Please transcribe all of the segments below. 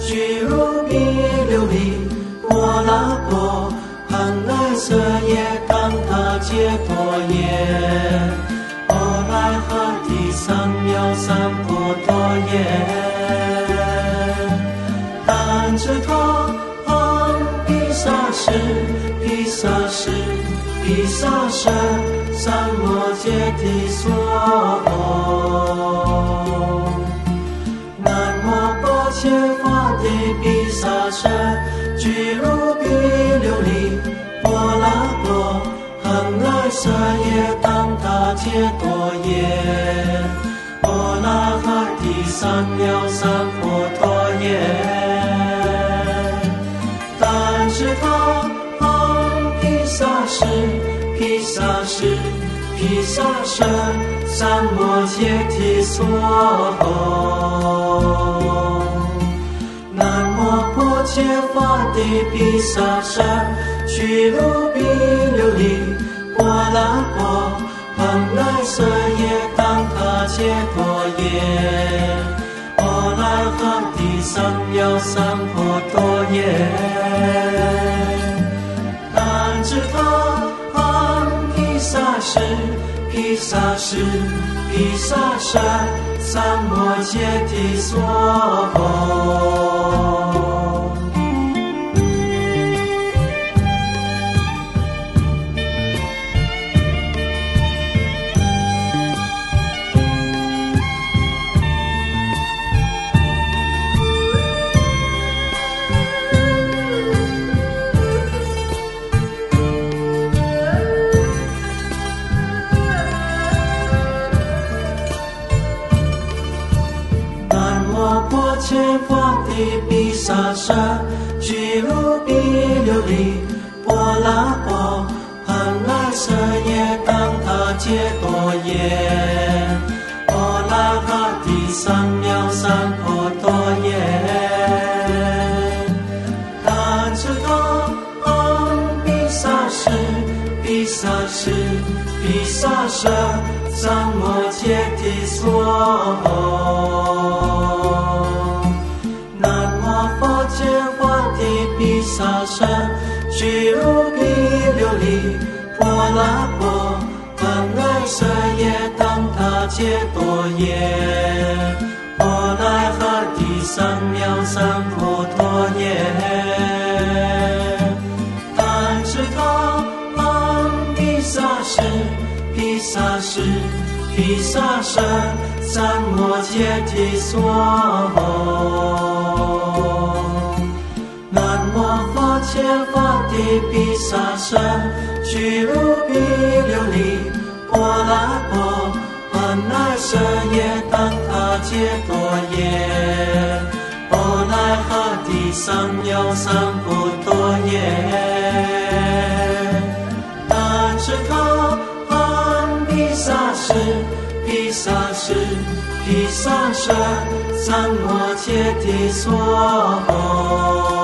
居如比琉璃波拉波，恒来色耶当他解脱耶，波来哈提三藐三菩提耶，但知他阿毗沙是毗沙是毗沙是三摩揭谛所。毗沙舍，俱卢比琉璃波拉波，恒来舍耶当他解多耶，波拉哈提三藐三菩提耶，但是他阿毗沙是毗沙是毗沙舍三摩揭谛所。南无波切法帝毗沙舍，俱卢比琉璃波拉波，恒来舍耶当他解脱耶，波来哈提三藐三菩提耶，但知他阿毗沙是毗沙是毗沙舍三摩揭谛所。南切法帝毗沙舍，俱卢比琉璃波拉波，恒来舍耶当他解多耶，波拉哈提三藐三菩提耶，但知他阿毗沙是毗沙是毗沙舍三摩揭谛所。沙舍，俱卢比琉璃波拉波，恒来舍耶当他解多耶，波来哈提三藐三菩提耶，但知他阿毗沙是毗沙是毗沙舍三摩揭谛所。法帝毗萨舍，俱卢比琉璃波拉波，恒来舍耶当他揭多耶，波来哈提三藐三菩提耶，但知他阿毗沙是毗沙是毗萨舍三摩揭谛所。南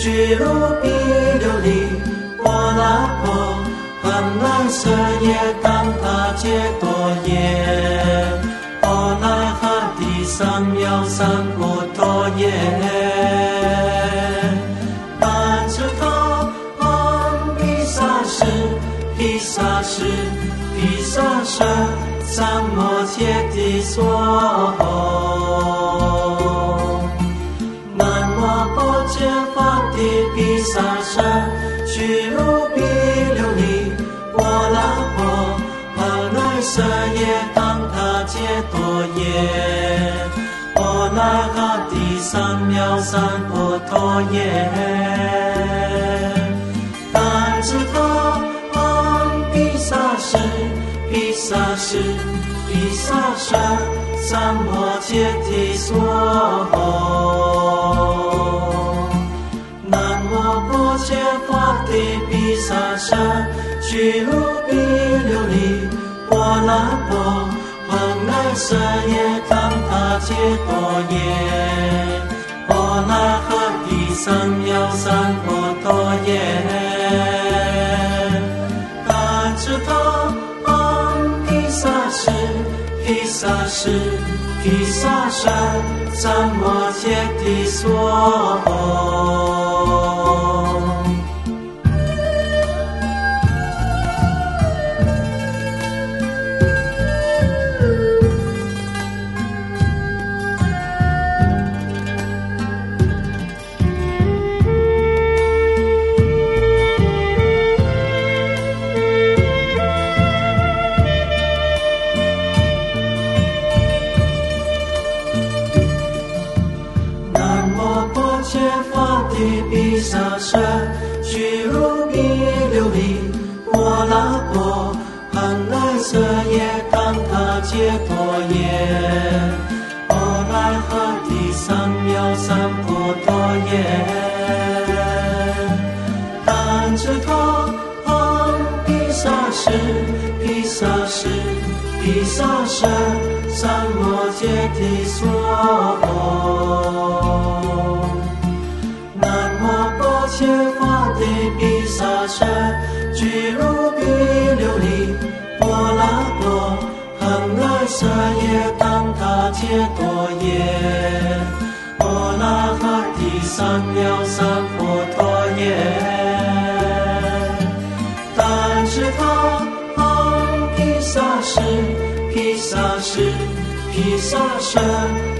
俱卢比琉璃波拉波，恒来舍耶当他解多耶，波来哈提三藐三菩提耶，但知他阿毗沙是毗沙是毗沙舍三摩揭谛所。三藐三菩提耶，但知他阿毗沙是毗沙是毗沙舍三摩揭提娑。南无波切法帝毗沙舍，俱卢比琉璃波罗波，蓬莱舍耶当他揭多耶，波罗诃提三藐三菩提耶，大智大。萨是毗萨是毗萨山，三摩揭提娑。色也，当他解脱耶。阿赖汉第三藐三菩陀耶。但知他阿毗沙师，毗沙师，毗沙舍，三摩揭谛娑诃。南无波切法帝毗沙舍，俱卢。色耶丹他切多耶，摩拉哈提三藐三菩陀耶。但是他阿毗萨是毗萨是毗萨舍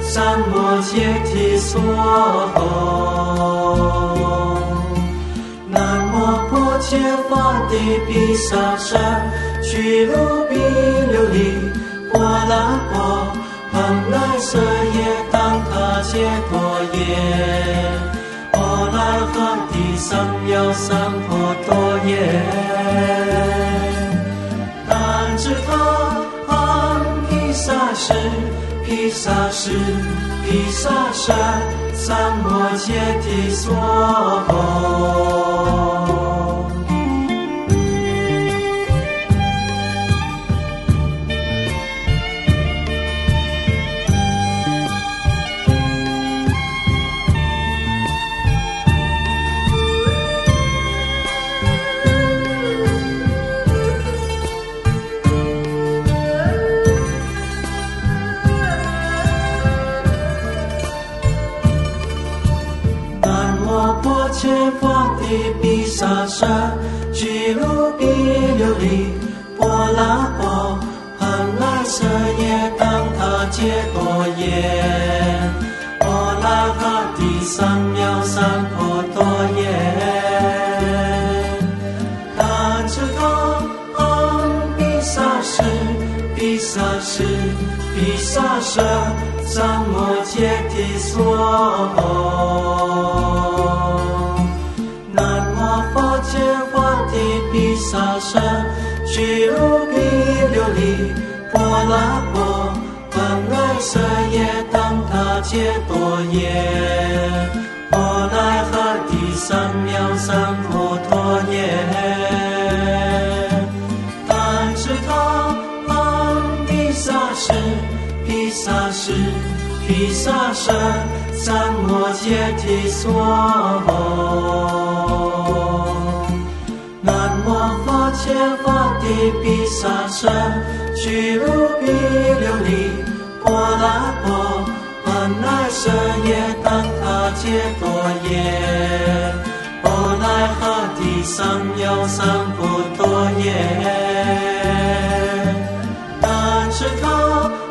三摩切提娑诃。南无婆伽梵帝毗萨舍，俱卢毗琉璃。波拉波，蓬那色耶当他切陀耶，波拉汉提上三婆陀耶。但知他安毗沙是毗沙是毗沙舍三摩揭谛娑婆。三藐三菩陀耶。大智多阿比萨是，比萨是，比萨舍，三摩揭谛娑诃。南无佛揭发地比萨舍，具如比琉璃波罗波，本耶。切多耶，阿赖何第三藐三菩陀耶。怛是他唵毗沙是毗沙是毗沙舍三摩羯提娑诃。南无佛切佛地毗沙舍，须菩提琉璃波罗蜜。那舍耶当他杰多耶，波奈哈地上有三不多耶。但是他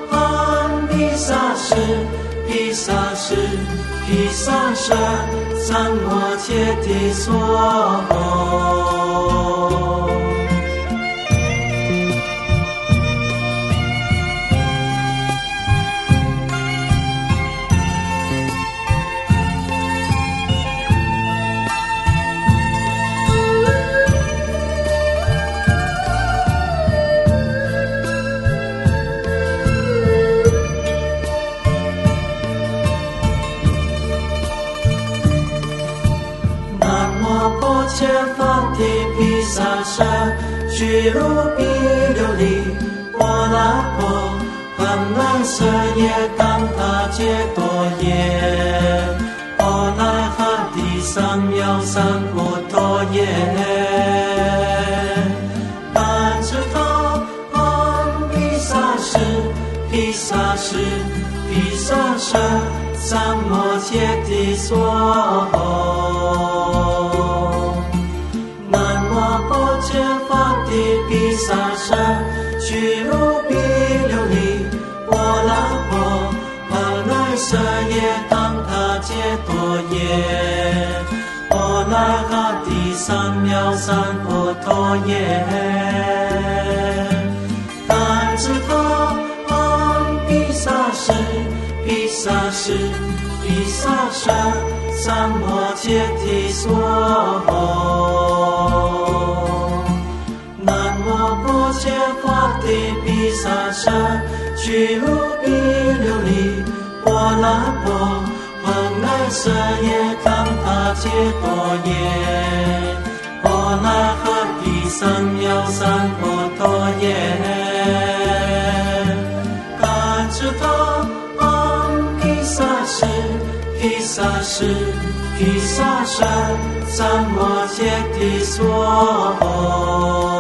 喊披萨时，披萨时，披萨时，三摩切地说。哦去如比琉璃，波拉波，恒能舍耶当他揭多耶，波那哈地三藐三菩提耶，但知他安毗沙士，毗沙士，毗沙舍，三摩揭谛所。那哈地三藐三菩提耶，但知他安毗萨士，毗萨士，毗萨舍，三摩揭谛所。揭发的毗沙舍，须卢比琉璃，波拉波，恒奈舍耶康他揭多耶，波那哈地三藐三菩提耶，嘎知他安毗沙士，毗沙士，毗沙舍，三摩揭谛所。